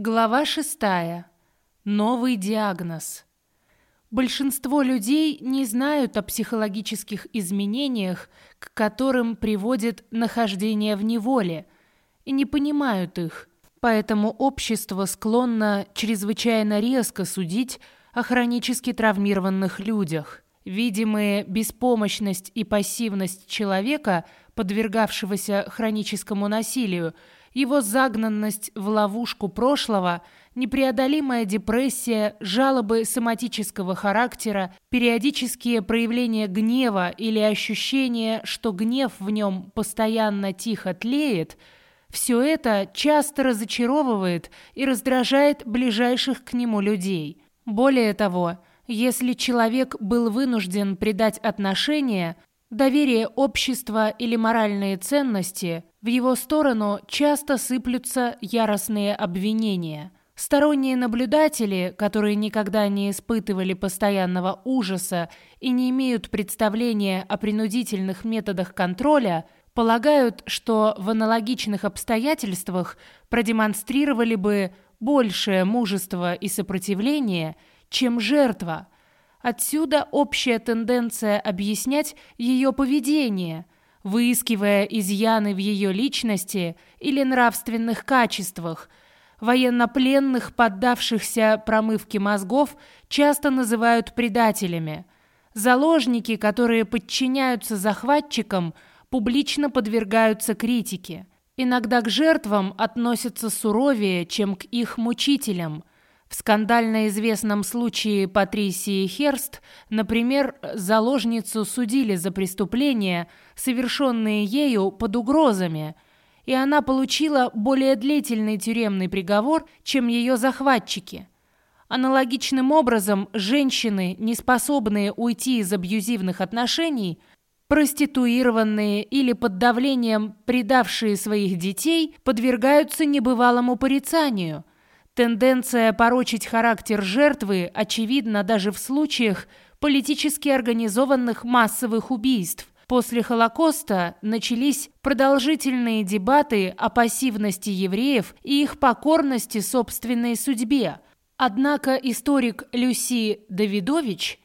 Глава шестая. Новый диагноз. Большинство людей не знают о психологических изменениях, к которым приводит нахождение в неволе, и не понимают их, поэтому общество склонно чрезвычайно резко судить о хронически травмированных людях. Видимая беспомощность и пассивность человека, подвергавшегося хроническому насилию – его загнанность в ловушку прошлого, непреодолимая депрессия, жалобы соматического характера, периодические проявления гнева или ощущение, что гнев в нем постоянно тихо тлеет – все это часто разочаровывает и раздражает ближайших к нему людей. Более того, если человек был вынужден предать отношения, доверие общества или моральные ценности, в его сторону часто сыплются яростные обвинения. Сторонние наблюдатели, которые никогда не испытывали постоянного ужаса и не имеют представления о принудительных методах контроля, полагают, что в аналогичных обстоятельствах продемонстрировали бы большее мужество и сопротивление, чем жертва. Отсюда общая тенденция объяснять ее поведение – выискивая изъяны в ее личности или нравственных качествах. Военнопленных, поддавшихся промывке мозгов, часто называют предателями. Заложники, которые подчиняются захватчикам, публично подвергаются критике. Иногда к жертвам относятся суровее, чем к их мучителям. В скандально известном случае Патрисии Херст, например, заложницу судили за преступления, совершенные ею под угрозами, и она получила более длительный тюремный приговор, чем ее захватчики. Аналогичным образом, женщины, не способные уйти из абьюзивных отношений, проституированные или под давлением предавшие своих детей, подвергаются небывалому порицанию – Тенденция порочить характер жертвы очевидна даже в случаях политически организованных массовых убийств. После Холокоста начались продолжительные дебаты о пассивности евреев и их покорности собственной судьбе. Однако историк Люси Давидович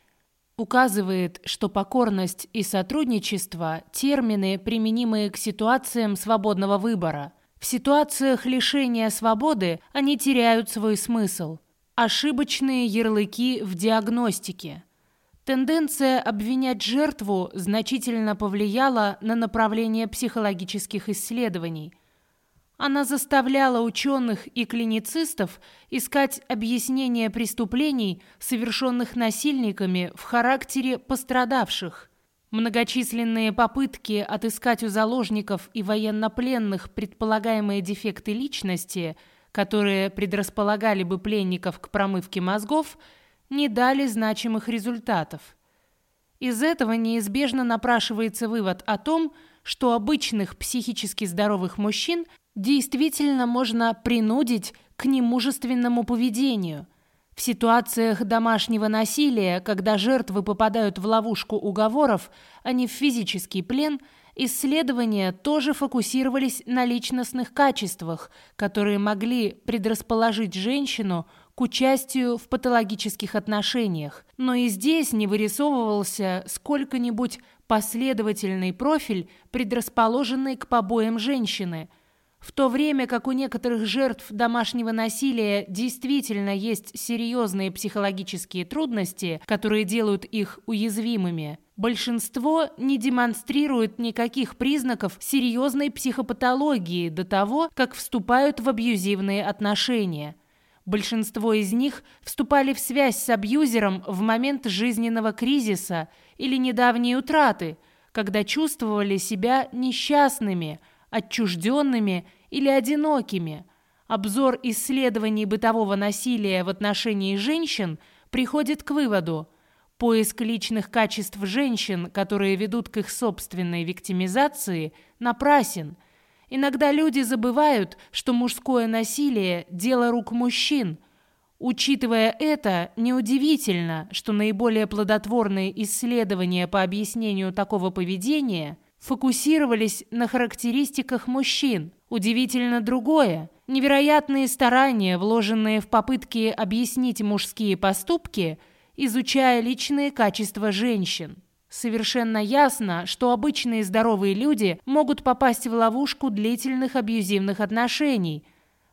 указывает, что покорность и сотрудничество – термины, применимые к ситуациям свободного выбора – в ситуациях лишения свободы они теряют свой смысл. Ошибочные ярлыки в диагностике. Тенденция обвинять жертву значительно повлияла на направление психологических исследований. Она заставляла ученых и клиницистов искать объяснение преступлений, совершенных насильниками в характере пострадавших – Многочисленные попытки отыскать у заложников и военнопленных предполагаемые дефекты личности, которые предрасполагали бы пленников к промывке мозгов, не дали значимых результатов. Из этого неизбежно напрашивается вывод о том, что обычных психически здоровых мужчин действительно можно принудить к немужественному поведению – в ситуациях домашнего насилия, когда жертвы попадают в ловушку уговоров, а не в физический плен, исследования тоже фокусировались на личностных качествах, которые могли предрасположить женщину к участию в патологических отношениях. Но и здесь не вырисовывался сколько-нибудь последовательный профиль, предрасположенный к побоям женщины – в то время как у некоторых жертв домашнего насилия действительно есть серьезные психологические трудности, которые делают их уязвимыми, большинство не демонстрирует никаких признаков серьезной психопатологии до того, как вступают в абьюзивные отношения. Большинство из них вступали в связь с абьюзером в момент жизненного кризиса или недавней утраты, когда чувствовали себя несчастными – отчужденными или одинокими. Обзор исследований бытового насилия в отношении женщин приходит к выводу, поиск личных качеств женщин, которые ведут к их собственной виктимизации, напрасен. Иногда люди забывают, что мужское насилие – дело рук мужчин. Учитывая это, неудивительно, что наиболее плодотворные исследования по объяснению такого поведения – фокусировались на характеристиках мужчин. Удивительно другое. невероятные старания, вложенные в попытки объяснить мужские поступки, изучая личные качества женщин. Совершенно ясно, что обычные здоровые люди могут попасть в ловушку длительных абьюзивных отношений,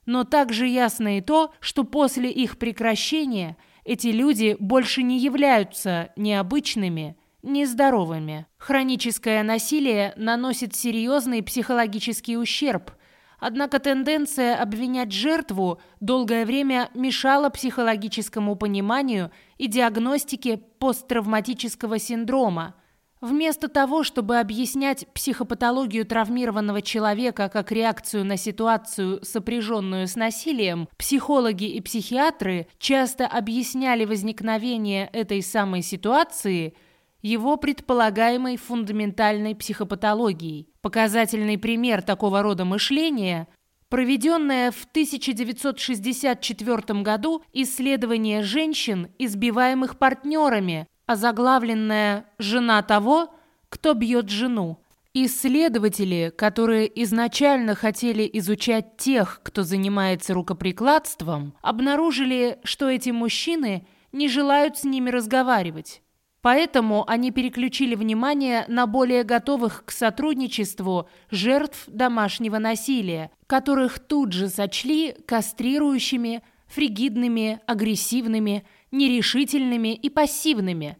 но также ясно и то, что после их прекращения эти люди больше не являются необычными, нездоровыми. Хроническое насилие наносит серьезный психологический ущерб, однако тенденция обвинять жертву долгое время мешала психологическому пониманию и диагностике посттравматического синдрома. Вместо того, чтобы объяснять психопатологию травмированного человека как реакцию на ситуацию, сопряженную с насилием, психологи и психиатры часто объясняли возникновение этой самой ситуации – его предполагаемой фундаментальной психопатологией. Показательный пример такого рода мышления – проведенное в 1964 году исследование женщин, избиваемых партнерами, озаглавленное «Жена того, кто бьет жену». Исследователи, которые изначально хотели изучать тех, кто занимается рукоприкладством, обнаружили, что эти мужчины не желают с ними разговаривать. Поэтому они переключили внимание на более готовых к сотрудничеству жертв домашнего насилия, которых тут же сочли кастрирующими, фригидными, агрессивными, нерешительными и пассивными,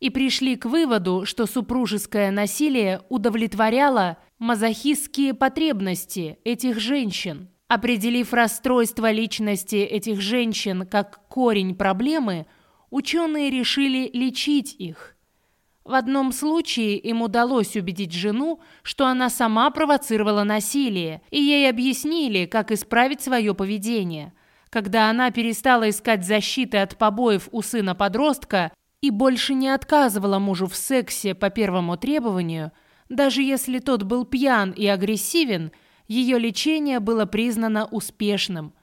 и пришли к выводу, что супружеское насилие удовлетворяло мазохистские потребности этих женщин. Определив расстройство личности этих женщин как корень проблемы – ученые решили лечить их. В одном случае им удалось убедить жену, что она сама провоцировала насилие, и ей объяснили, как исправить свое поведение. Когда она перестала искать защиты от побоев у сына подростка и больше не отказывала мужу в сексе по первому требованию, даже если тот был пьян и агрессивен, ее лечение было признано успешным –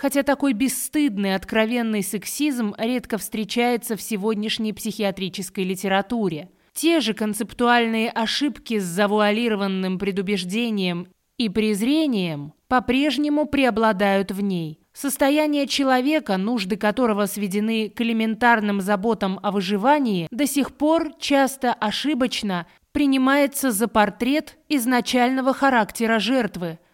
Хотя такой бесстыдный, откровенный сексизм редко встречается в сегодняшней психиатрической литературе. Те же концептуальные ошибки с завуалированным предубеждением и презрением по-прежнему преобладают в ней. Состояние человека, нужды которого сведены к элементарным заботам о выживании, до сих пор часто ошибочно принимается за портрет изначального характера жертвы –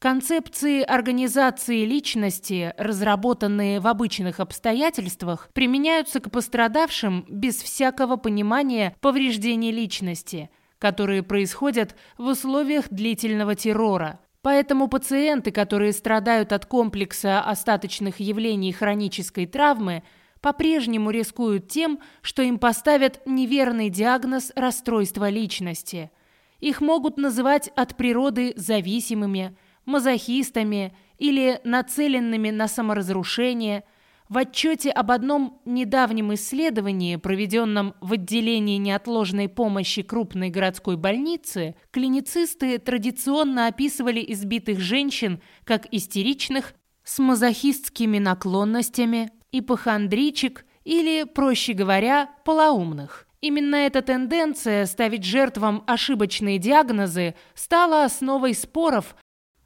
Концепции организации личности, разработанные в обычных обстоятельствах, применяются к пострадавшим без всякого понимания повреждений личности, которые происходят в условиях длительного террора. Поэтому пациенты, которые страдают от комплекса остаточных явлений хронической травмы, по-прежнему рискуют тем, что им поставят неверный диагноз расстройства личности. Их могут называть от природы зависимыми – мазохистами или нацеленными на саморазрушение. В отчете об одном недавнем исследовании, проведенном в отделении неотложной помощи крупной городской больницы, клиницисты традиционно описывали избитых женщин как истеричных, с мазохистскими наклонностями, ипохондричек или, проще говоря, полоумных. Именно эта тенденция ставить жертвам ошибочные диагнозы стала основой споров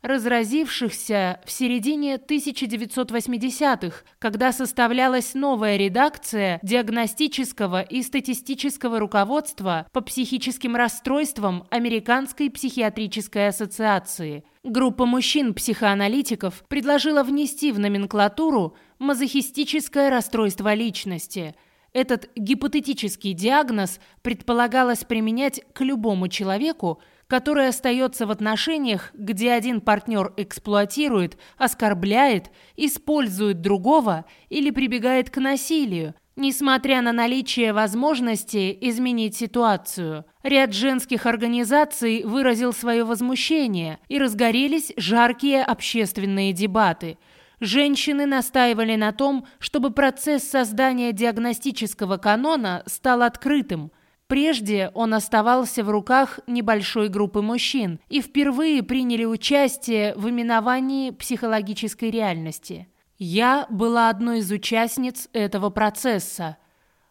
разразившихся в середине 1980-х, когда составлялась новая редакция диагностического и статистического руководства по психическим расстройствам Американской психиатрической ассоциации. Группа мужчин-психоаналитиков предложила внести в номенклатуру мазохистическое расстройство личности – этот гипотетический диагноз предполагалось применять к любому человеку, который остается в отношениях, где один партнер эксплуатирует, оскорбляет, использует другого или прибегает к насилию, несмотря на наличие возможности изменить ситуацию. Ряд женских организаций выразил свое возмущение, и разгорелись жаркие общественные дебаты – Женщины настаивали на том, чтобы процесс создания диагностического канона стал открытым – Прежде он оставался в руках небольшой группы мужчин и впервые приняли участие в именовании психологической реальности. Я была одной из участниц этого процесса.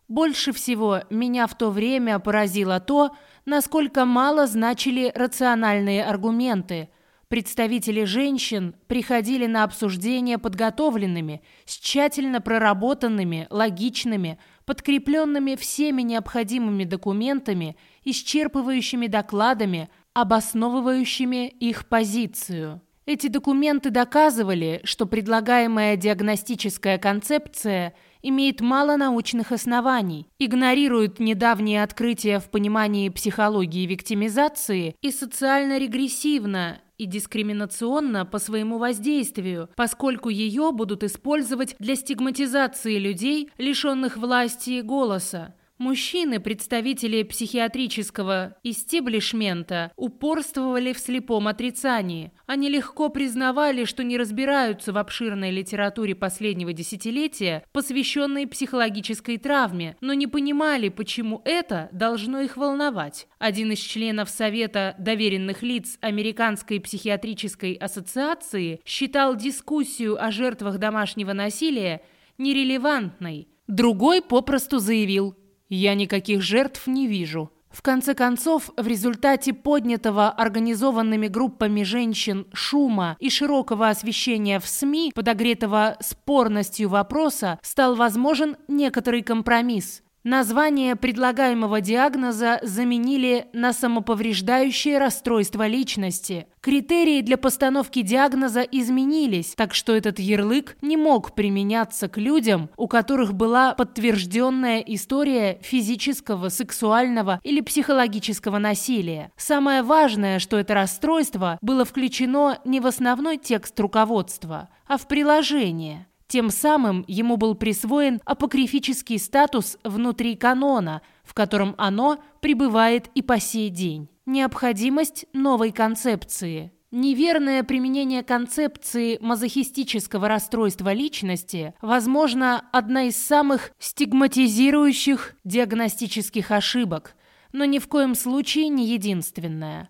Больше всего меня в то время поразило то, насколько мало значили рациональные аргументы, Представители женщин приходили на обсуждение подготовленными, с тщательно проработанными, логичными, подкрепленными всеми необходимыми документами, исчерпывающими докладами, обосновывающими их позицию. Эти документы доказывали, что предлагаемая диагностическая концепция имеет мало научных оснований, игнорирует недавние открытия в понимании психологии виктимизации и социально регрессивна и дискриминационна по своему воздействию, поскольку ее будут использовать для стигматизации людей, лишенных власти и голоса. Мужчины, представители психиатрического истеблишмента, упорствовали в слепом отрицании. Они легко признавали, что не разбираются в обширной литературе последнего десятилетия, посвященной психологической травме, но не понимали, почему это должно их волновать. Один из членов Совета доверенных лиц Американской психиатрической ассоциации считал дискуссию о жертвах домашнего насилия нерелевантной. Другой попросту заявил – я никаких жертв не вижу. В конце концов, в результате поднятого организованными группами женщин шума и широкого освещения в СМИ, подогретого спорностью вопроса, стал возможен некоторый компромисс. Название предлагаемого диагноза заменили на самоповреждающее расстройство личности. Критерии для постановки диагноза изменились, так что этот ярлык не мог применяться к людям, у которых была подтвержденная история физического, сексуального или психологического насилия. Самое важное, что это расстройство было включено не в основной текст руководства, а в приложение – тем самым ему был присвоен апокрифический статус внутри канона, в котором оно пребывает и по сей день. Необходимость новой концепции. Неверное применение концепции мазохистического расстройства личности, возможно, одна из самых стигматизирующих диагностических ошибок, но ни в коем случае не единственная.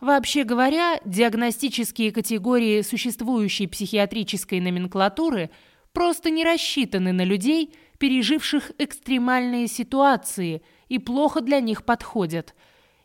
Вообще говоря, диагностические категории существующей психиатрической номенклатуры – просто не рассчитаны на людей, переживших экстремальные ситуации и плохо для них подходят.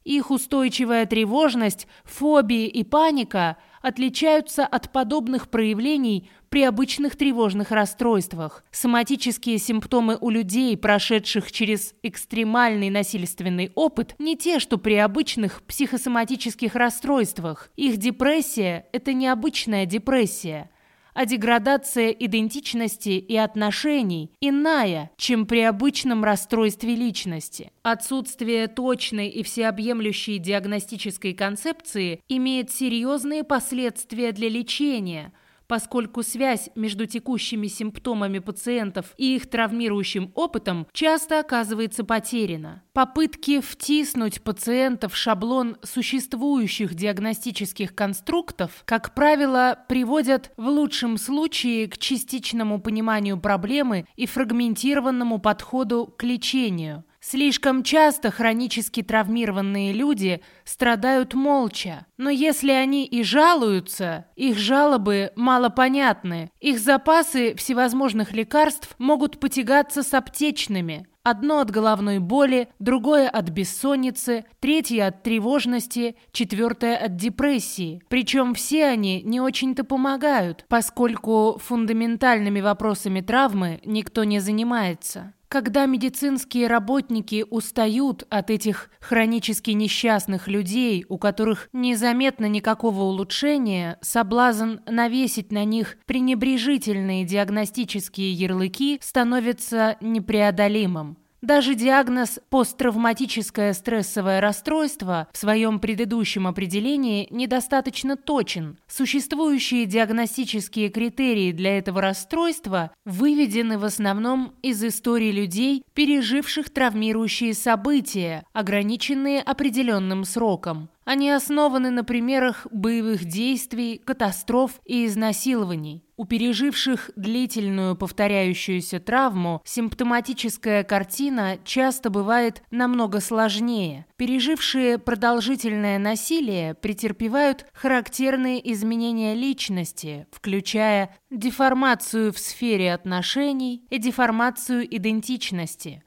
Их устойчивая тревожность, фобии и паника отличаются от подобных проявлений при обычных тревожных расстройствах. Соматические симптомы у людей, прошедших через экстремальный насильственный опыт, не те, что при обычных психосоматических расстройствах. Их депрессия – это необычная депрессия – а деградация идентичности и отношений иная, чем при обычном расстройстве личности. Отсутствие точной и всеобъемлющей диагностической концепции имеет серьезные последствия для лечения – поскольку связь между текущими симптомами пациентов и их травмирующим опытом часто оказывается потеряна. Попытки втиснуть пациента в шаблон существующих диагностических конструктов, как правило, приводят в лучшем случае к частичному пониманию проблемы и фрагментированному подходу к лечению. Слишком часто хронически травмированные люди страдают молча. Но если они и жалуются, их жалобы малопонятны. Их запасы всевозможных лекарств могут потягаться с аптечными. Одно от головной боли, другое от бессонницы, третье от тревожности, четвертое от депрессии. Причем все они не очень-то помогают, поскольку фундаментальными вопросами травмы никто не занимается. Когда медицинские работники устают от этих хронически несчастных людей, у которых незаметно никакого улучшения, соблазн навесить на них пренебрежительные диагностические ярлыки становится непреодолимым. Даже диагноз «посттравматическое стрессовое расстройство» в своем предыдущем определении недостаточно точен. Существующие диагностические критерии для этого расстройства выведены в основном из истории людей, переживших травмирующие события, ограниченные определенным сроком. Они основаны на примерах боевых действий, катастроф и изнасилований. У переживших длительную повторяющуюся травму симптоматическая картина часто бывает намного сложнее. Пережившие продолжительное насилие претерпевают характерные изменения личности, включая деформацию в сфере отношений и деформацию идентичности –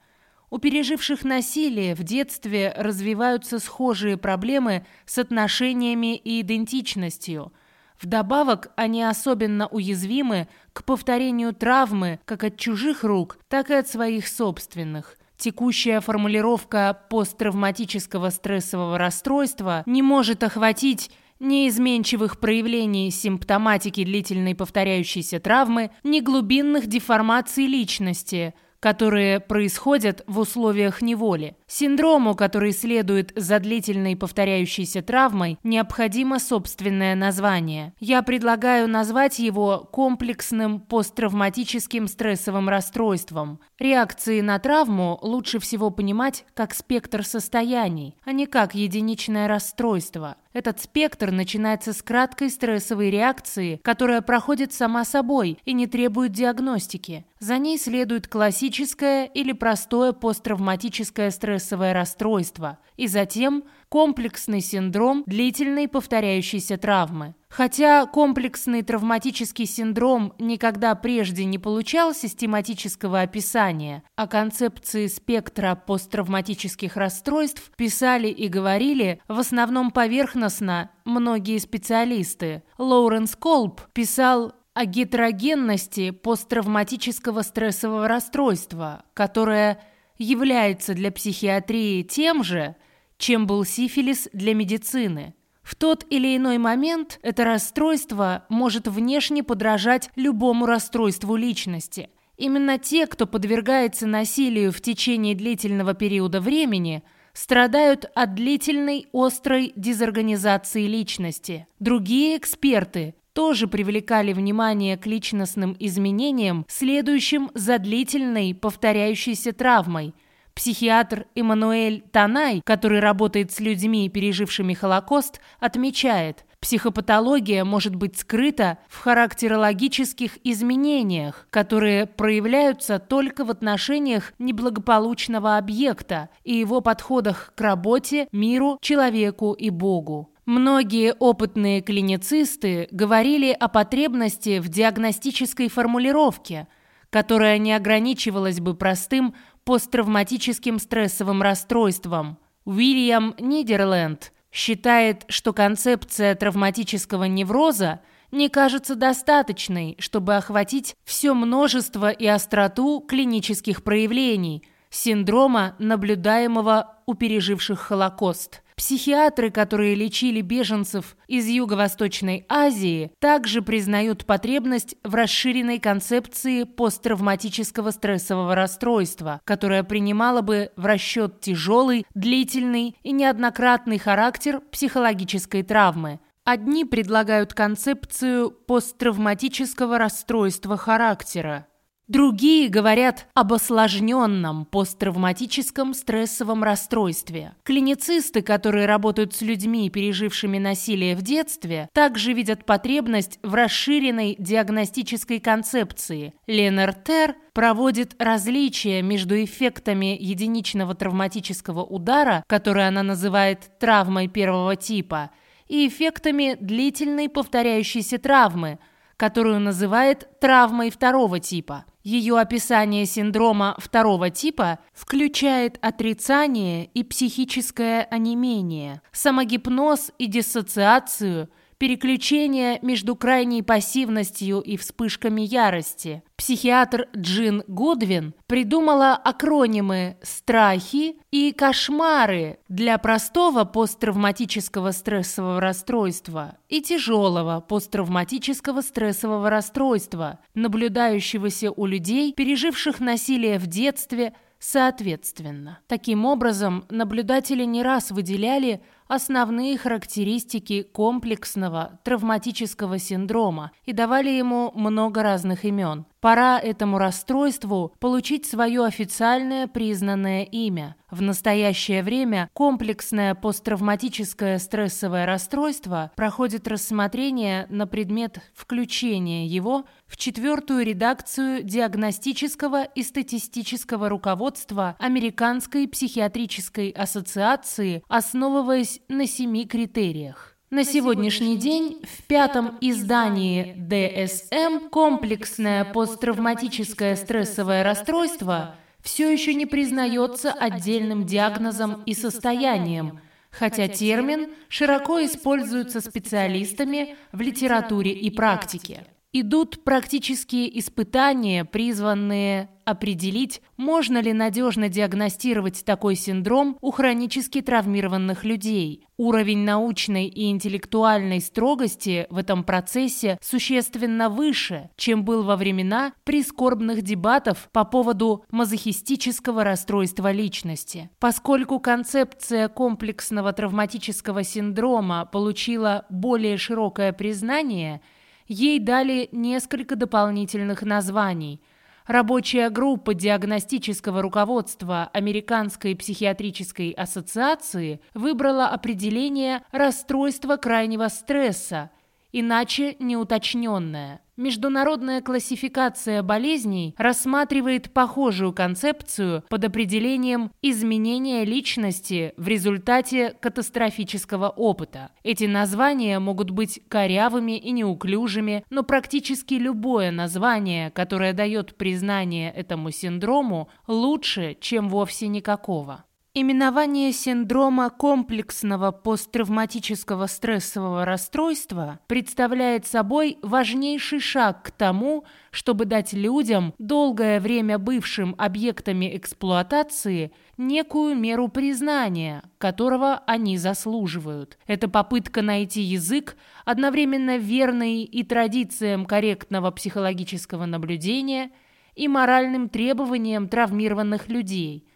у переживших насилие в детстве развиваются схожие проблемы с отношениями и идентичностью. Вдобавок, они особенно уязвимы к повторению травмы как от чужих рук, так и от своих собственных. Текущая формулировка посттравматического стрессового расстройства не может охватить ни изменчивых проявлений симптоматики длительной повторяющейся травмы, ни глубинных деформаций личности – которые происходят в условиях неволи. Синдрому, который следует за длительной повторяющейся травмой, необходимо собственное название. Я предлагаю назвать его комплексным посттравматическим стрессовым расстройством. Реакции на травму лучше всего понимать как спектр состояний, а не как единичное расстройство. Этот спектр начинается с краткой стрессовой реакции, которая проходит сама собой и не требует диагностики. За ней следует классическое или простое посттравматическое стрессовое расстройство, и затем комплексный синдром длительной повторяющейся травмы. Хотя комплексный травматический синдром никогда прежде не получал систематического описания, о концепции спектра посттравматических расстройств писали и говорили в основном поверхностно многие специалисты. Лоуренс Колб писал о гетерогенности посттравматического стрессового расстройства, которое является для психиатрии тем же, чем был сифилис для медицины. В тот или иной момент это расстройство может внешне подражать любому расстройству личности. Именно те, кто подвергается насилию в течение длительного периода времени, страдают от длительной острой дезорганизации личности. Другие эксперты тоже привлекали внимание к личностным изменениям, следующим за длительной повторяющейся травмой – Психиатр Эммануэль Танай, который работает с людьми, пережившими Холокост, отмечает, психопатология может быть скрыта в характерологических изменениях, которые проявляются только в отношениях неблагополучного объекта и его подходах к работе, миру, человеку и Богу. Многие опытные клиницисты говорили о потребности в диагностической формулировке, которая не ограничивалась бы простым посттравматическим стрессовым расстройством. Уильям Нидерленд считает, что концепция травматического невроза не кажется достаточной, чтобы охватить все множество и остроту клинических проявлений синдрома, наблюдаемого у переживших Холокост. Психиатры, которые лечили беженцев из Юго-Восточной Азии, также признают потребность в расширенной концепции посттравматического стрессового расстройства, которая принимала бы в расчет тяжелый, длительный и неоднократный характер психологической травмы. Одни предлагают концепцию посттравматического расстройства характера, Другие говорят об осложненном посттравматическом стрессовом расстройстве. Клиницисты, которые работают с людьми, пережившими насилие в детстве, также видят потребность в расширенной диагностической концепции. Ленар Тер проводит различия между эффектами единичного травматического удара, который она называет травмой первого типа, и эффектами длительной повторяющейся травмы, которую называет травмой второго типа. Ее описание синдрома второго типа включает отрицание и психическое онемение, самогипноз и диссоциацию – переключение между крайней пассивностью и вспышками ярости. Психиатр Джин Гудвин придумала акронимы «страхи» и «кошмары» для простого посттравматического стрессового расстройства и тяжелого посттравматического стрессового расстройства, наблюдающегося у людей, переживших насилие в детстве, соответственно. Таким образом, наблюдатели не раз выделяли основные характеристики комплексного травматического синдрома и давали ему много разных имен. Пора этому расстройству получить свое официальное признанное имя. В настоящее время комплексное посттравматическое стрессовое расстройство проходит рассмотрение на предмет включения его в четвертую редакцию диагностического и статистического руководства Американской психиатрической ассоциации, основываясь на семи критериях. На сегодняшний день в пятом издании ДСМ комплексное посттравматическое стрессовое расстройство все еще не признается отдельным диагнозом и состоянием, хотя термин широко используется специалистами в литературе и практике. Идут практические испытания, призванные определить, можно ли надежно диагностировать такой синдром у хронически травмированных людей. Уровень научной и интеллектуальной строгости в этом процессе существенно выше, чем был во времена прискорбных дебатов по поводу мазохистического расстройства личности. Поскольку концепция комплексного травматического синдрома получила более широкое признание – Ей дали несколько дополнительных названий. Рабочая группа диагностического руководства Американской психиатрической ассоциации выбрала определение расстройства крайнего стресса, иначе неуточненное. Международная классификация болезней рассматривает похожую концепцию под определением изменения личности в результате катастрофического опыта. Эти названия могут быть корявыми и неуклюжими, но практически любое название, которое дает признание этому синдрому, лучше, чем вовсе никакого. Именование синдрома комплексного посттравматического стрессового расстройства представляет собой важнейший шаг к тому, чтобы дать людям, долгое время бывшим объектами эксплуатации, некую меру признания, которого они заслуживают. Это попытка найти язык, одновременно верный и традициям корректного психологического наблюдения, и моральным требованиям травмированных людей –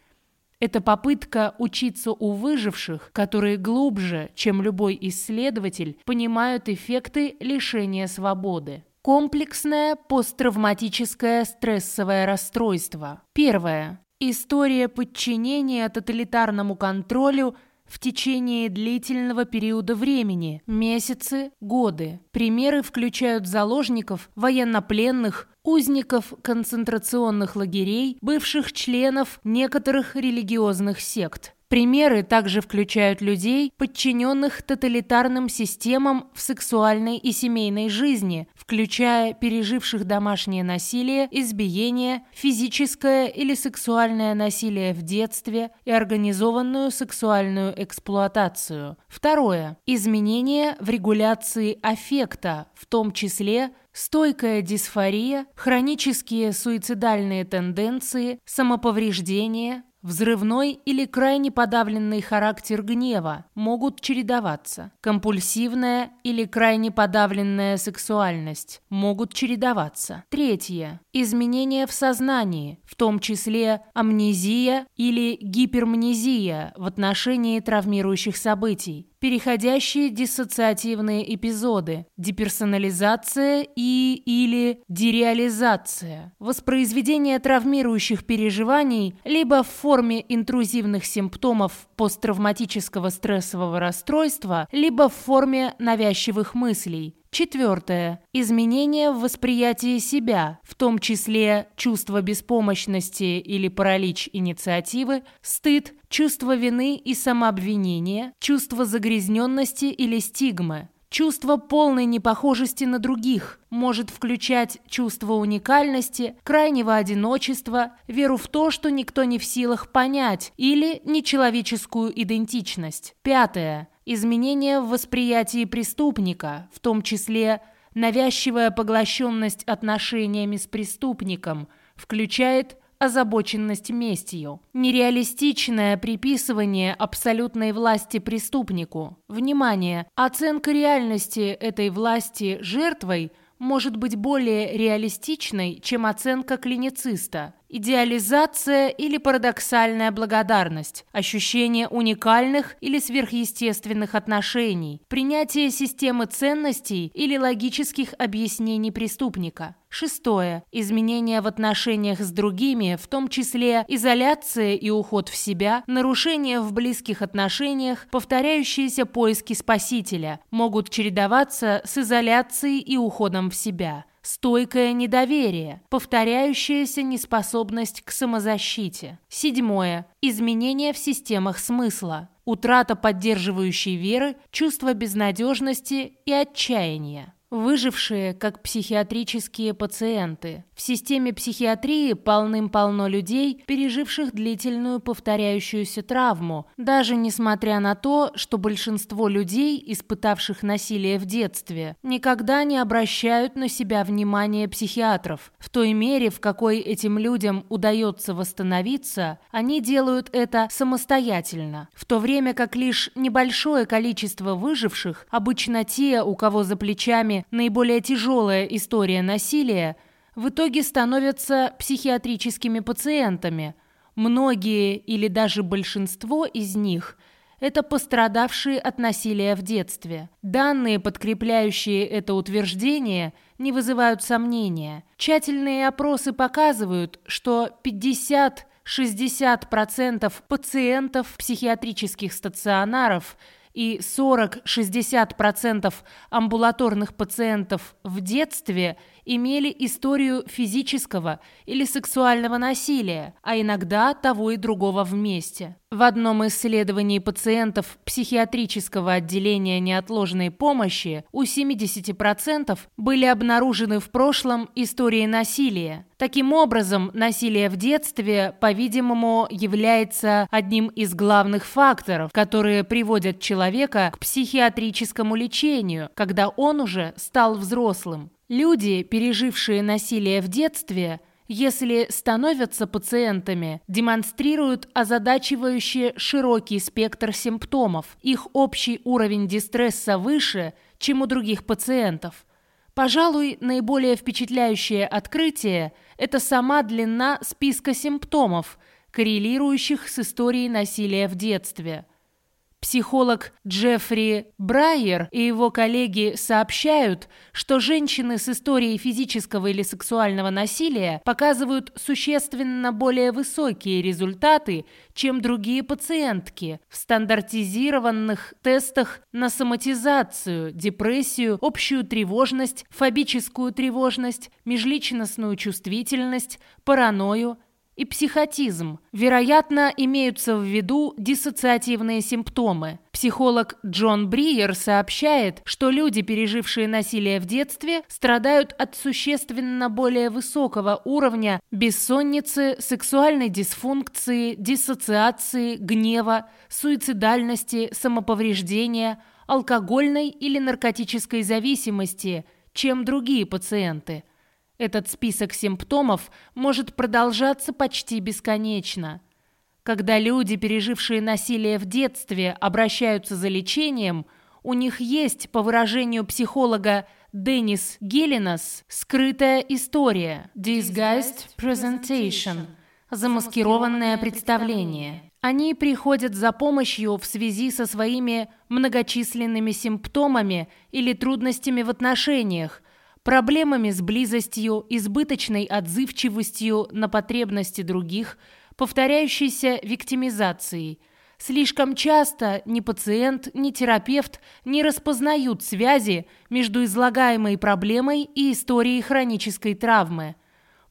это попытка учиться у выживших, которые глубже, чем любой исследователь, понимают эффекты лишения свободы. Комплексное посттравматическое стрессовое расстройство. Первое. История подчинения тоталитарному контролю в течение длительного периода времени – месяцы, годы. Примеры включают заложников, военнопленных, узников концентрационных лагерей, бывших членов некоторых религиозных сект. Примеры также включают людей, подчиненных тоталитарным системам в сексуальной и семейной жизни, включая переживших домашнее насилие, избиение, физическое или сексуальное насилие в детстве и организованную сексуальную эксплуатацию. Второе. Изменения в регуляции аффекта, в том числе стойкая дисфория, хронические суицидальные тенденции, самоповреждение, Взрывной или крайне подавленный характер гнева могут чередоваться. Компульсивная или крайне подавленная сексуальность могут чередоваться. Третье. Изменения в сознании, в том числе амнезия или гипермнезия в отношении травмирующих событий переходящие диссоциативные эпизоды, деперсонализация и или дереализация, воспроизведение травмирующих переживаний либо в форме интрузивных симптомов посттравматического стрессового расстройства, либо в форме навязчивых мыслей, Четвертое. Изменения в восприятии себя, в том числе чувство беспомощности или паралич инициативы, стыд, чувство вины и самообвинения, чувство загрязненности или стигмы. Чувство полной непохожести на других может включать чувство уникальности, крайнего одиночества, веру в то, что никто не в силах понять, или нечеловеческую идентичность. Пятое изменения в восприятии преступника, в том числе навязчивая поглощенность отношениями с преступником, включает озабоченность местью. Нереалистичное приписывание абсолютной власти преступнику. Внимание! Оценка реальности этой власти жертвой может быть более реалистичной, чем оценка клинициста. Идеализация или парадоксальная благодарность, ощущение уникальных или сверхъестественных отношений, принятие системы ценностей или логических объяснений преступника. Шестое. Изменения в отношениях с другими, в том числе изоляция и уход в себя, нарушения в близких отношениях, повторяющиеся поиски спасителя, могут чередоваться с изоляцией и уходом в себя стойкое недоверие, повторяющаяся неспособность к самозащите. Седьмое. Изменения в системах смысла, утрата поддерживающей веры, чувство безнадежности и отчаяния. Выжившие как психиатрические пациенты. В системе психиатрии полным-полно людей, переживших длительную повторяющуюся травму, даже несмотря на то, что большинство людей, испытавших насилие в детстве, никогда не обращают на себя внимание психиатров. В той мере, в какой этим людям удается восстановиться, они делают это самостоятельно, в то время как лишь небольшое количество выживших, обычно те, у кого за плечами наиболее тяжелая история насилия, в итоге становятся психиатрическими пациентами. Многие или даже большинство из них – это пострадавшие от насилия в детстве. Данные, подкрепляющие это утверждение, не вызывают сомнения. Тщательные опросы показывают, что 50-60% пациентов психиатрических стационаров – и 40-60% амбулаторных пациентов в детстве имели историю физического или сексуального насилия, а иногда того и другого вместе. В одном исследовании пациентов психиатрического отделения неотложной помощи у 70% были обнаружены в прошлом истории насилия. Таким образом, насилие в детстве, по-видимому, является одним из главных факторов, которые приводят человека к психиатрическому лечению, когда он уже стал взрослым. Люди, пережившие насилие в детстве, если становятся пациентами, демонстрируют озадачивающий широкий спектр симптомов. Их общий уровень дистресса выше, чем у других пациентов. Пожалуй, наиболее впечатляющее открытие – это сама длина списка симптомов, коррелирующих с историей насилия в детстве – Психолог Джеффри Брайер и его коллеги сообщают, что женщины с историей физического или сексуального насилия показывают существенно более высокие результаты, чем другие пациентки в стандартизированных тестах на соматизацию, депрессию, общую тревожность, фобическую тревожность, межличностную чувствительность, паранойю, и психотизм. Вероятно, имеются в виду диссоциативные симптомы. Психолог Джон Бриер сообщает, что люди, пережившие насилие в детстве, страдают от существенно более высокого уровня бессонницы, сексуальной дисфункции, диссоциации, гнева, суицидальности, самоповреждения, алкогольной или наркотической зависимости, чем другие пациенты – этот список симптомов может продолжаться почти бесконечно. Когда люди, пережившие насилие в детстве, обращаются за лечением, у них есть, по выражению психолога Деннис Гелинас, скрытая история (disguised presentation) – замаскированное представление. Они приходят за помощью в связи со своими многочисленными симптомами или трудностями в отношениях, проблемами с близостью, избыточной отзывчивостью на потребности других, повторяющейся виктимизацией. Слишком часто ни пациент, ни терапевт не распознают связи между излагаемой проблемой и историей хронической травмы.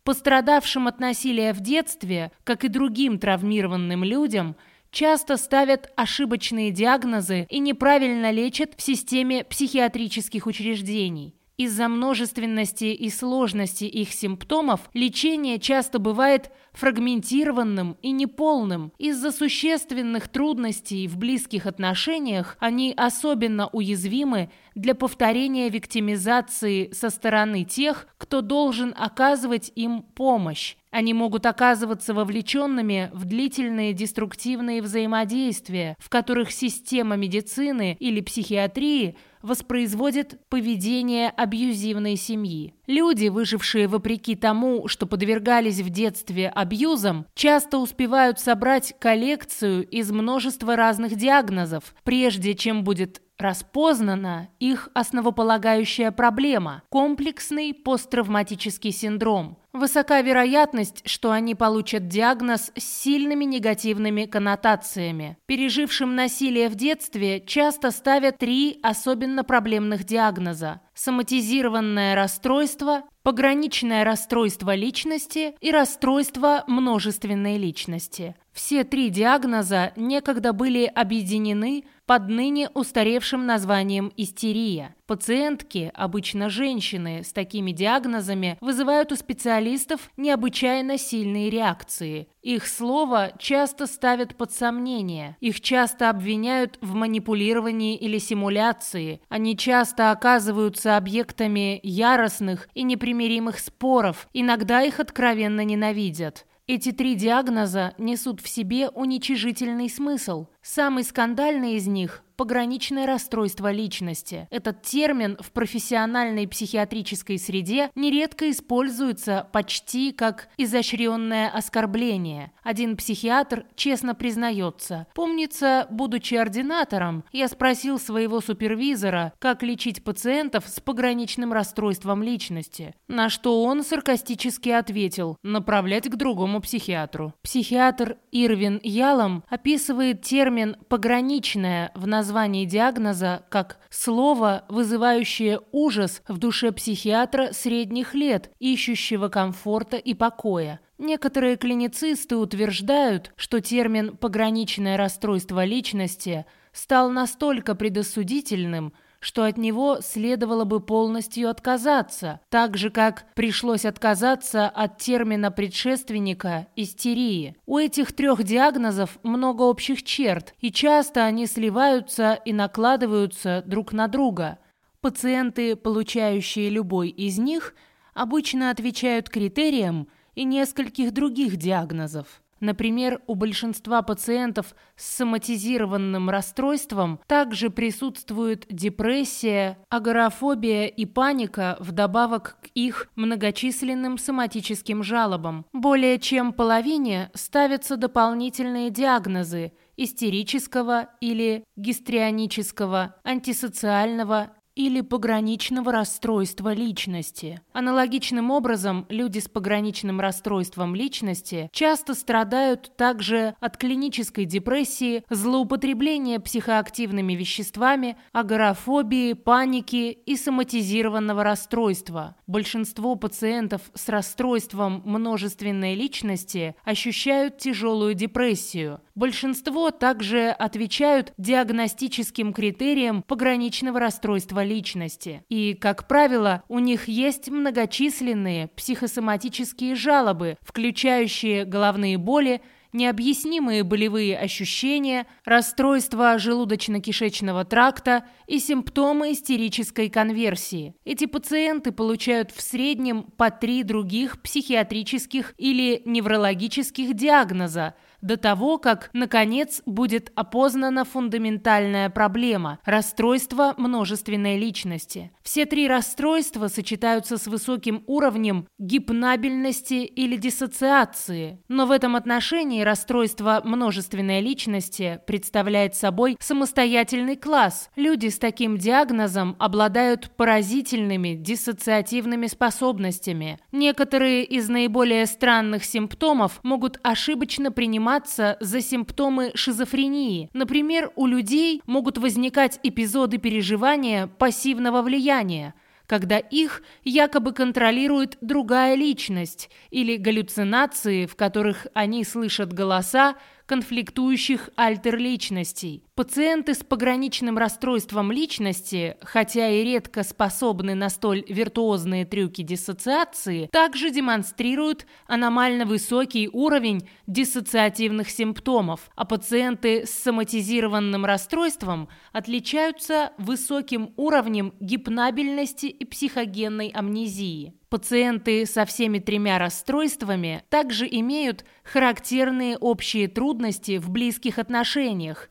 Пострадавшим от насилия в детстве, как и другим травмированным людям, часто ставят ошибочные диагнозы и неправильно лечат в системе психиатрических учреждений. Из-за множественности и сложности их симптомов лечение часто бывает фрагментированным и неполным. Из-за существенных трудностей в близких отношениях они особенно уязвимы для повторения виктимизации со стороны тех, кто должен оказывать им помощь. Они могут оказываться вовлеченными в длительные деструктивные взаимодействия, в которых система медицины или психиатрии – воспроизводит поведение абьюзивной семьи. Люди, выжившие вопреки тому, что подвергались в детстве абьюзам, часто успевают собрать коллекцию из множества разных диагнозов, прежде чем будет распознана их основополагающая проблема – комплексный посттравматический синдром. Высока вероятность, что они получат диагноз с сильными негативными коннотациями. Пережившим насилие в детстве часто ставят три особенно проблемных диагноза – соматизированное расстройство, пограничное расстройство личности и расстройство множественной личности. Все три диагноза некогда были объединены под ныне устаревшим названием истерия. Пациентки, обычно женщины с такими диагнозами, вызывают у специалистов необычайно сильные реакции. Их слово часто ставят под сомнение, их часто обвиняют в манипулировании или симуляции, они часто оказываются объектами яростных и непримиримых споров, иногда их откровенно ненавидят. Эти три диагноза несут в себе уничижительный смысл. Самый скандальный из них пограничное расстройство личности. Этот термин в профессиональной психиатрической среде нередко используется почти как изощренное оскорбление. Один психиатр честно признается. Помнится, будучи ординатором, я спросил своего супервизора, как лечить пациентов с пограничным расстройством личности. На что он саркастически ответил «направлять к другому психиатру». Психиатр Ирвин Ялом описывает термин «пограничное» в названии диагноза как слово, вызывающее ужас в душе психиатра средних лет, ищущего комфорта и покоя. Некоторые клиницисты утверждают, что термин «пограничное расстройство личности» стал настолько предосудительным, что от него следовало бы полностью отказаться, так же, как пришлось отказаться от термина предшественника «истерии». У этих трех диагнозов много общих черт, и часто они сливаются и накладываются друг на друга. Пациенты, получающие любой из них, обычно отвечают критериям и нескольких других диагнозов. Например, у большинства пациентов с соматизированным расстройством также присутствует депрессия, агорафобия и паника вдобавок к их многочисленным соматическим жалобам. Более чем половине ставятся дополнительные диагнозы истерического или гистрионического, антисоциального или пограничного расстройства личности. Аналогичным образом, люди с пограничным расстройством личности часто страдают также от клинической депрессии, злоупотребления психоактивными веществами, агорафобии, паники и соматизированного расстройства. Большинство пациентов с расстройством множественной личности ощущают тяжелую депрессию. Большинство также отвечают диагностическим критериям пограничного расстройства личности. И, как правило, у них есть многочисленные психосоматические жалобы, включающие головные боли, необъяснимые болевые ощущения, расстройства желудочно-кишечного тракта и симптомы истерической конверсии. Эти пациенты получают в среднем по три других психиатрических или неврологических диагноза, до того, как, наконец, будет опознана фундаментальная проблема – расстройство множественной личности. Все три расстройства сочетаются с высоким уровнем гипнабельности или диссоциации, но в этом отношении расстройство множественной личности представляет собой самостоятельный класс. Люди с таким диагнозом обладают поразительными диссоциативными способностями. Некоторые из наиболее странных симптомов могут ошибочно принимать приниматься за симптомы шизофрении. Например, у людей могут возникать эпизоды переживания пассивного влияния, когда их якобы контролирует другая личность, или галлюцинации, в которых они слышат голоса, конфликтующих альтер-личностей. Пациенты с пограничным расстройством личности, хотя и редко способны на столь виртуозные трюки диссоциации, также демонстрируют аномально высокий уровень диссоциативных симптомов, а пациенты с соматизированным расстройством отличаются высоким уровнем гипнабельности и психогенной амнезии. Пациенты со всеми тремя расстройствами также имеют характерные общие трудности в близких отношениях.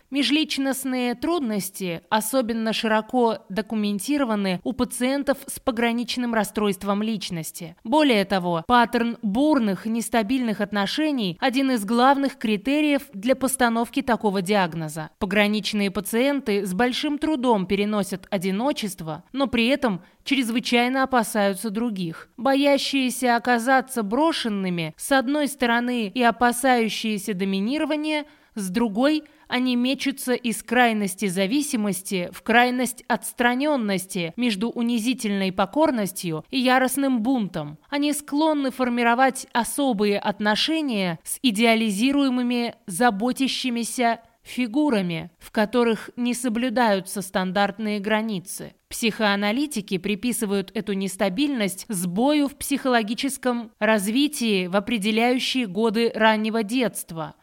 Межличностные трудности особенно широко документированы у пациентов с пограничным расстройством личности. Более того, паттерн бурных, нестабильных отношений – один из главных критериев для постановки такого диагноза. Пограничные пациенты с большим трудом переносят одиночество, но при этом чрезвычайно опасаются других. Боящиеся оказаться брошенными, с одной стороны, и опасающиеся доминирования – С другой, они мечутся из крайности зависимости в крайность отстраненности между унизительной покорностью и яростным бунтом. Они склонны формировать особые отношения с идеализируемыми, заботящимися фигурами, в которых не соблюдаются стандартные границы. Психоаналитики приписывают эту нестабильность сбою в психологическом развитии в определяющие годы раннего детства –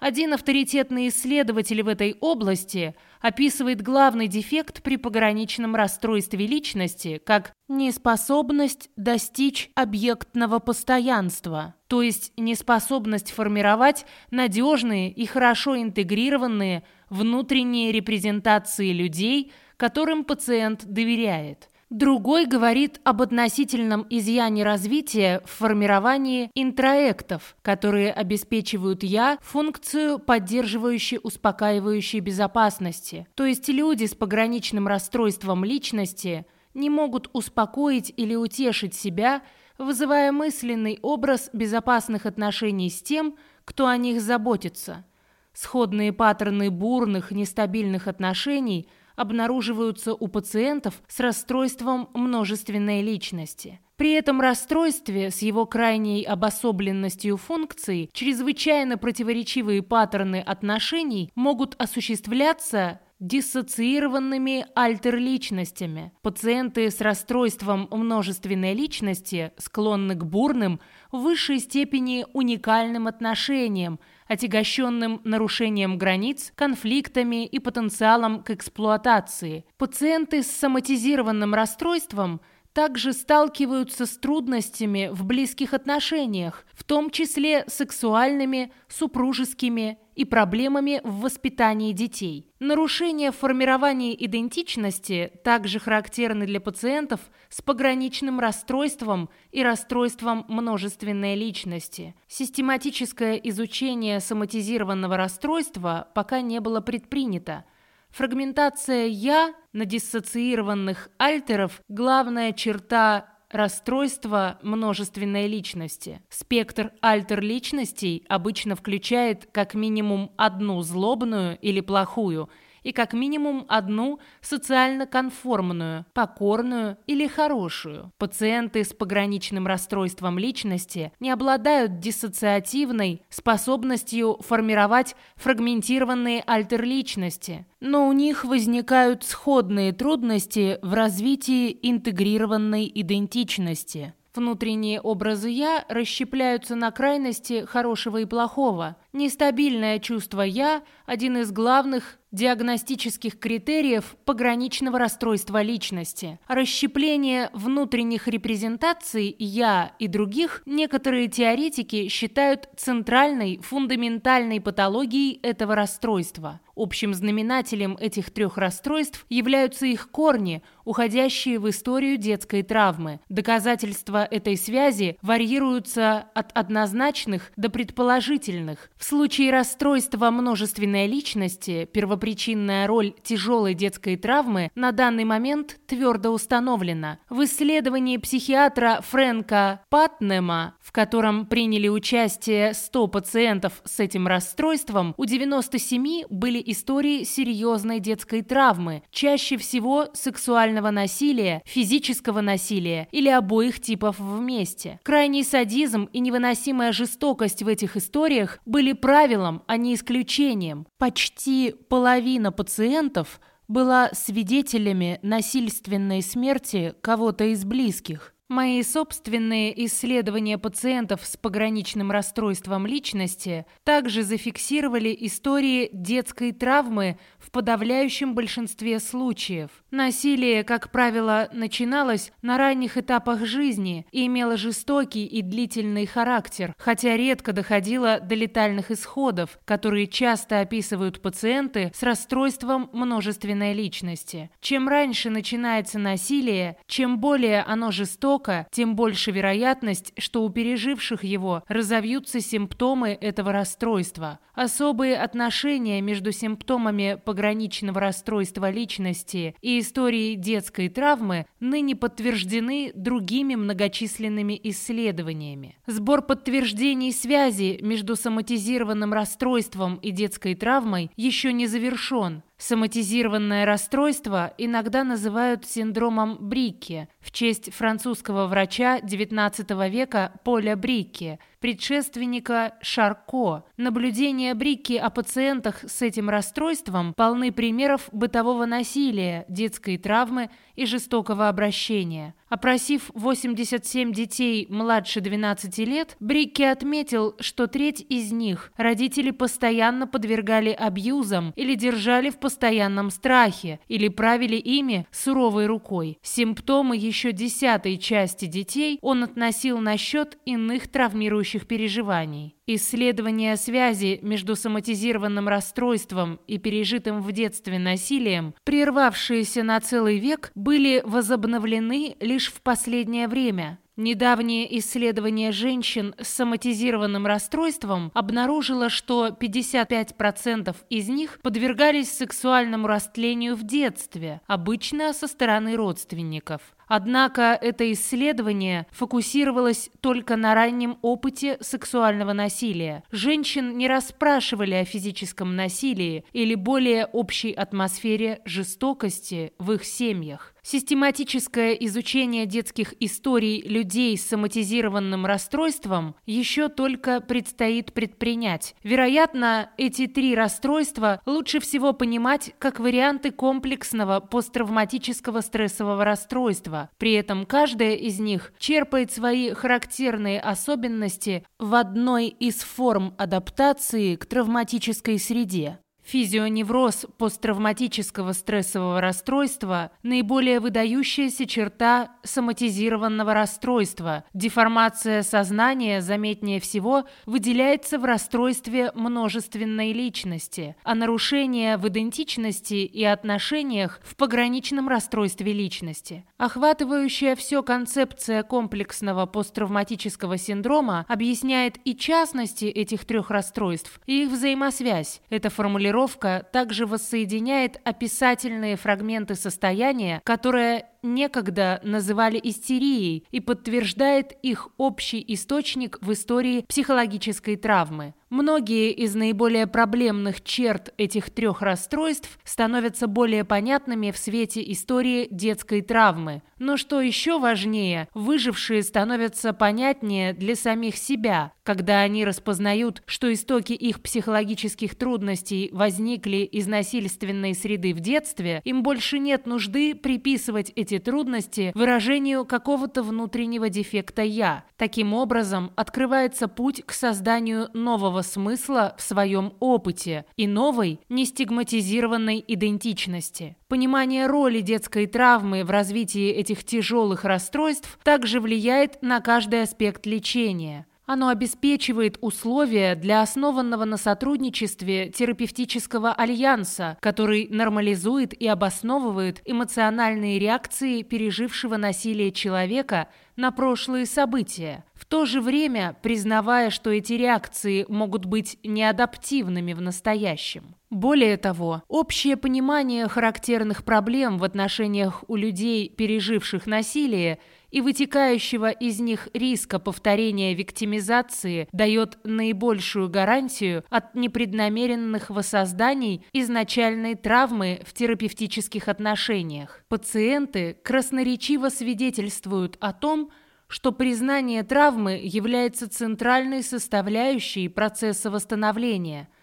один авторитетный исследователь в этой области описывает главный дефект при пограничном расстройстве личности как неспособность достичь объектного постоянства, то есть неспособность формировать надежные и хорошо интегрированные внутренние репрезентации людей, которым пациент доверяет. Другой говорит об относительном изъяне развития в формировании интроектов, которые обеспечивают «я» функцию поддерживающей успокаивающей безопасности. То есть люди с пограничным расстройством личности не могут успокоить или утешить себя, вызывая мысленный образ безопасных отношений с тем, кто о них заботится. Сходные паттерны бурных, нестабильных отношений – обнаруживаются у пациентов с расстройством множественной личности. При этом расстройстве с его крайней обособленностью функций чрезвычайно противоречивые паттерны отношений могут осуществляться диссоциированными альтерличностями. Пациенты с расстройством множественной личности склонны к бурным, в высшей степени уникальным отношениям, отягощенным нарушением границ, конфликтами и потенциалом к эксплуатации. Пациенты с соматизированным расстройством также сталкиваются с трудностями в близких отношениях, в том числе сексуальными, супружескими и проблемами в воспитании детей. Нарушения в формировании идентичности также характерны для пациентов с пограничным расстройством и расстройством множественной личности. Систематическое изучение соматизированного расстройства пока не было предпринято. Фрагментация «я» на диссоциированных альтеров – главная черта Расстройство множественной личности. Спектр альтер-личностей обычно включает как минимум одну злобную или плохую – и как минимум одну социально конформную, покорную или хорошую. Пациенты с пограничным расстройством личности не обладают диссоциативной способностью формировать фрагментированные альтерличности, но у них возникают сходные трудности в развитии интегрированной идентичности. Внутренние образы «я» расщепляются на крайности хорошего и плохого. Нестабильное чувство «я» – один из главных диагностических критериев пограничного расстройства личности. Расщепление внутренних репрезентаций «я» и других некоторые теоретики считают центральной фундаментальной патологией этого расстройства. Общим знаменателем этих трех расстройств являются их корни, уходящие в историю детской травмы. Доказательства этой связи варьируются от однозначных до предположительных. В случае расстройства множественной личности первопричинная роль тяжелой детской травмы на данный момент твердо установлена. В исследовании психиатра Фрэнка Патнема, в котором приняли участие 100 пациентов с этим расстройством, у 97 были истории серьезной детской травмы, чаще всего сексуального насилия, физического насилия или обоих типов вместе. Крайний садизм и невыносимая жестокость в этих историях были были правилом, а не исключением. Почти половина пациентов была свидетелями насильственной смерти кого-то из близких. Мои собственные исследования пациентов с пограничным расстройством личности также зафиксировали истории детской травмы в подавляющем большинстве случаев. Насилие, как правило, начиналось на ранних этапах жизни и имело жестокий и длительный характер, хотя редко доходило до летальных исходов, которые часто описывают пациенты с расстройством множественной личности. Чем раньше начинается насилие, чем более оно жестоко, высоко, тем больше вероятность, что у переживших его разовьются симптомы этого расстройства. Особые отношения между симптомами пограничного расстройства личности и историей детской травмы ныне подтверждены другими многочисленными исследованиями. Сбор подтверждений связи между соматизированным расстройством и детской травмой еще не завершен, Соматизированное расстройство иногда называют синдромом Брикки в честь французского врача XIX века Поля Брикки, предшественника Шарко. Наблюдения Брикки о пациентах с этим расстройством полны примеров бытового насилия, детской травмы и жестокого обращения. Опросив 87 детей младше 12 лет, Брикки отметил, что треть из них родители постоянно подвергали абьюзам или держали в постоянном страхе, или правили ими суровой рукой. Симптомы еще десятой части детей он относил на счет иных травмирующих переживаний. Исследования связи между соматизированным расстройством и пережитым в детстве насилием, прервавшиеся на целый век, были возобновлены лишь в последнее время. Недавнее исследование женщин с соматизированным расстройством обнаружило, что 55% из них подвергались сексуальному растлению в детстве, обычно со стороны родственников. Однако это исследование фокусировалось только на раннем опыте сексуального насилия. Женщин не расспрашивали о физическом насилии или более общей атмосфере жестокости в их семьях. Систематическое изучение детских историй людей с соматизированным расстройством еще только предстоит предпринять. Вероятно, эти три расстройства лучше всего понимать как варианты комплексного посттравматического стрессового расстройства. При этом каждая из них черпает свои характерные особенности в одной из форм адаптации к травматической среде. Физионевроз посттравматического стрессового расстройства – наиболее выдающаяся черта соматизированного расстройства. Деформация сознания, заметнее всего, выделяется в расстройстве множественной личности, а нарушение в идентичности и отношениях в пограничном расстройстве личности. Охватывающая все концепция комплексного посттравматического синдрома объясняет и частности этих трех расстройств, и их взаимосвязь. Это формулировка формулировка также воссоединяет описательные фрагменты состояния, которое некогда называли истерией и подтверждает их общий источник в истории психологической травмы. Многие из наиболее проблемных черт этих трех расстройств становятся более понятными в свете истории детской травмы. Но что еще важнее, выжившие становятся понятнее для самих себя, когда они распознают, что истоки их психологических трудностей возникли из насильственной среды в детстве, им больше нет нужды приписывать эти эти трудности выражению какого-то внутреннего дефекта «я». Таким образом, открывается путь к созданию нового смысла в своем опыте и новой, нестигматизированной идентичности. Понимание роли детской травмы в развитии этих тяжелых расстройств также влияет на каждый аспект лечения. Оно обеспечивает условия для основанного на сотрудничестве терапевтического альянса, который нормализует и обосновывает эмоциональные реакции пережившего насилие человека на прошлые события, в то же время признавая, что эти реакции могут быть неадаптивными в настоящем. Более того, общее понимание характерных проблем в отношениях у людей, переживших насилие, и вытекающего из них риска повторения виктимизации дает наибольшую гарантию от непреднамеренных воссозданий изначальной травмы в терапевтических отношениях. Пациенты красноречиво свидетельствуют о том, что признание травмы является центральной составляющей процесса восстановления –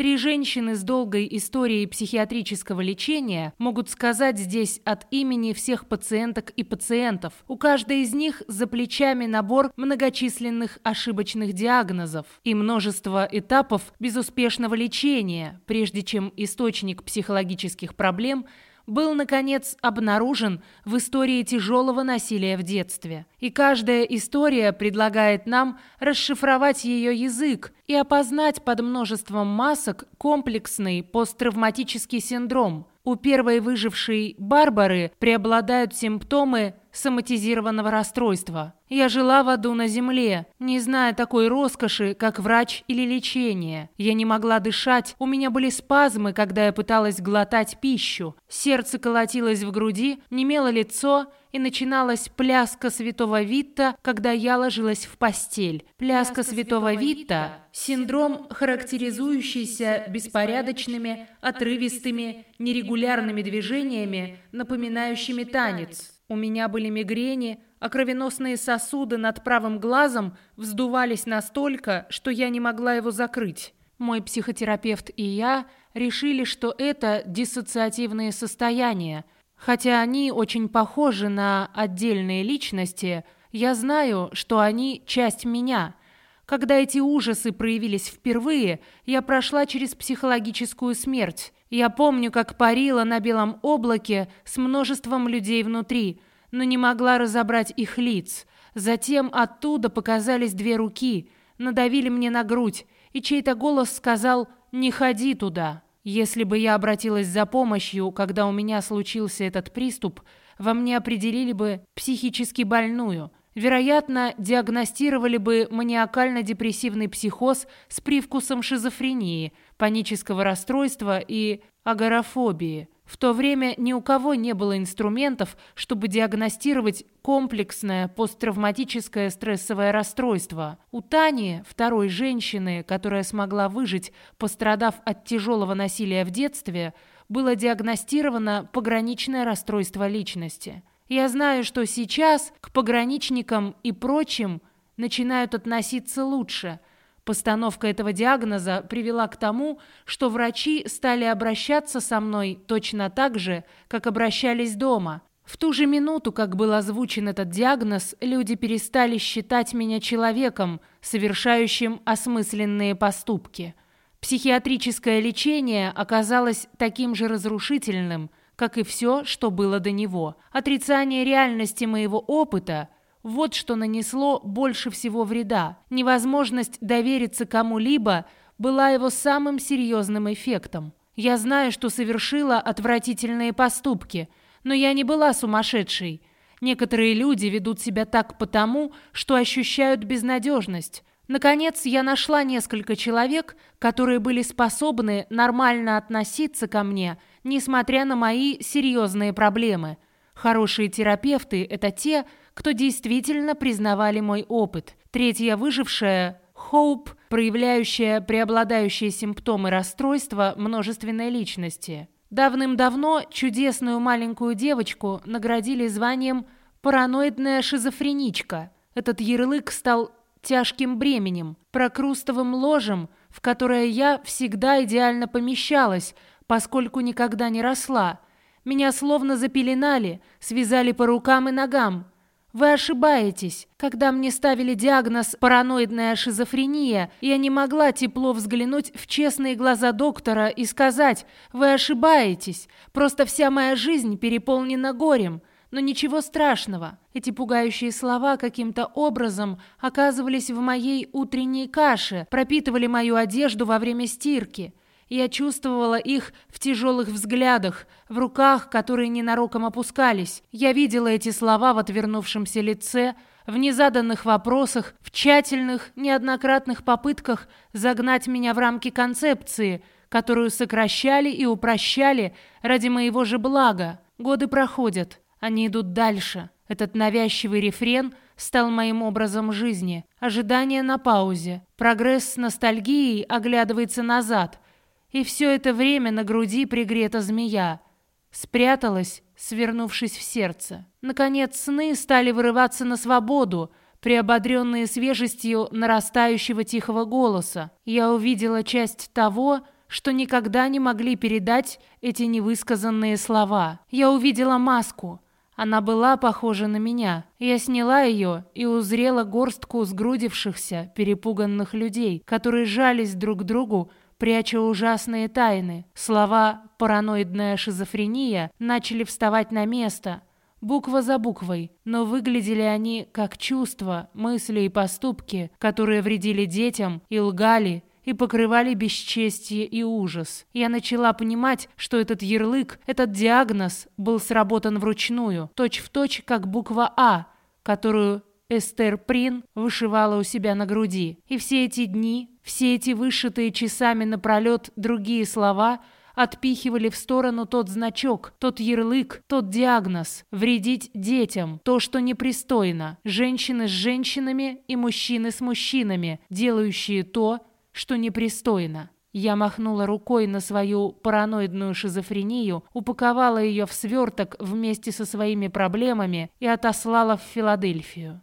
Три женщины с долгой историей психиатрического лечения могут сказать здесь от имени всех пациенток и пациентов. У каждой из них за плечами набор многочисленных ошибочных диагнозов и множество этапов безуспешного лечения, прежде чем источник психологических проблем – был, наконец, обнаружен в истории тяжелого насилия в детстве. И каждая история предлагает нам расшифровать ее язык и опознать под множеством масок комплексный посттравматический синдром. У первой выжившей Барбары преобладают симптомы соматизированного расстройства. Я жила в аду на земле, не зная такой роскоши, как врач или лечение. Я не могла дышать, у меня были спазмы, когда я пыталась глотать пищу. Сердце колотилось в груди, немело лицо, и начиналась пляска святого Витта, когда я ложилась в постель. Пляска святого Витта – синдром, характеризующийся беспорядочными, отрывистыми, нерегулярными движениями, напоминающими танец. У меня были мигрени, а кровеносные сосуды над правым глазом вздувались настолько, что я не могла его закрыть. Мой психотерапевт и я решили, что это диссоциативные состояния. Хотя они очень похожи на отдельные личности, я знаю, что они часть меня. Когда эти ужасы проявились впервые, я прошла через психологическую смерть. Я помню, как парила на белом облаке с множеством людей внутри, но не могла разобрать их лиц. Затем оттуда показались две руки, надавили мне на грудь, и чей-то голос сказал «Не ходи туда». Если бы я обратилась за помощью, когда у меня случился этот приступ, во мне определили бы психически больную – Вероятно, диагностировали бы маниакально-депрессивный психоз с привкусом шизофрении, панического расстройства и агорафобии. В то время ни у кого не было инструментов, чтобы диагностировать комплексное посттравматическое стрессовое расстройство. У Тани, второй женщины, которая смогла выжить, пострадав от тяжелого насилия в детстве, было диагностировано пограничное расстройство личности. Я знаю, что сейчас к пограничникам и прочим начинают относиться лучше. Постановка этого диагноза привела к тому, что врачи стали обращаться со мной точно так же, как обращались дома. В ту же минуту, как был озвучен этот диагноз, люди перестали считать меня человеком, совершающим осмысленные поступки. Психиатрическое лечение оказалось таким же разрушительным – как и все, что было до него. Отрицание реальности моего опыта – вот что нанесло больше всего вреда. Невозможность довериться кому-либо была его самым серьезным эффектом. Я знаю, что совершила отвратительные поступки, но я не была сумасшедшей. Некоторые люди ведут себя так потому, что ощущают безнадежность. Наконец, я нашла несколько человек, которые были способны нормально относиться ко мне – несмотря на мои серьезные проблемы. Хорошие терапевты – это те, кто действительно признавали мой опыт. Третья выжившая – Хоуп, проявляющая преобладающие симптомы расстройства множественной личности. Давным-давно чудесную маленькую девочку наградили званием «параноидная шизофреничка». Этот ярлык стал тяжким бременем, прокрустовым ложем, в которое я всегда идеально помещалась – поскольку никогда не росла. Меня словно запеленали, связали по рукам и ногам. Вы ошибаетесь. Когда мне ставили диагноз «параноидная шизофрения», я не могла тепло взглянуть в честные глаза доктора и сказать «Вы ошибаетесь. Просто вся моя жизнь переполнена горем». Но ничего страшного. Эти пугающие слова каким-то образом оказывались в моей утренней каше, пропитывали мою одежду во время стирки. Я чувствовала их в тяжелых взглядах, в руках, которые ненароком опускались. Я видела эти слова в отвернувшемся лице, в незаданных вопросах, в тщательных, неоднократных попытках загнать меня в рамки концепции, которую сокращали и упрощали ради моего же блага. Годы проходят, они идут дальше. Этот навязчивый рефрен стал моим образом жизни. Ожидание на паузе. Прогресс с ностальгией оглядывается назад – и все это время на груди пригрета змея. Спряталась, свернувшись в сердце. Наконец сны стали вырываться на свободу, приободренные свежестью нарастающего тихого голоса. Я увидела часть того, что никогда не могли передать эти невысказанные слова. Я увидела маску. Она была похожа на меня. Я сняла ее и узрела горстку сгрудившихся, перепуганных людей, которые жались друг к другу, пряча ужасные тайны. Слова «параноидная шизофрения» начали вставать на место, буква за буквой, но выглядели они как чувства, мысли и поступки, которые вредили детям и лгали, и покрывали бесчестие и ужас. Я начала понимать, что этот ярлык, этот диагноз был сработан вручную, точь-в-точь, точь, как буква «А», которую Эстер Прин вышивала у себя на груди. И все эти дни, все эти вышитые часами напролет другие слова отпихивали в сторону тот значок, тот ярлык, тот диагноз. Вредить детям, то, что непристойно. Женщины с женщинами и мужчины с мужчинами, делающие то, что непристойно. Я махнула рукой на свою параноидную шизофрению, упаковала ее в сверток вместе со своими проблемами и отослала в Филадельфию.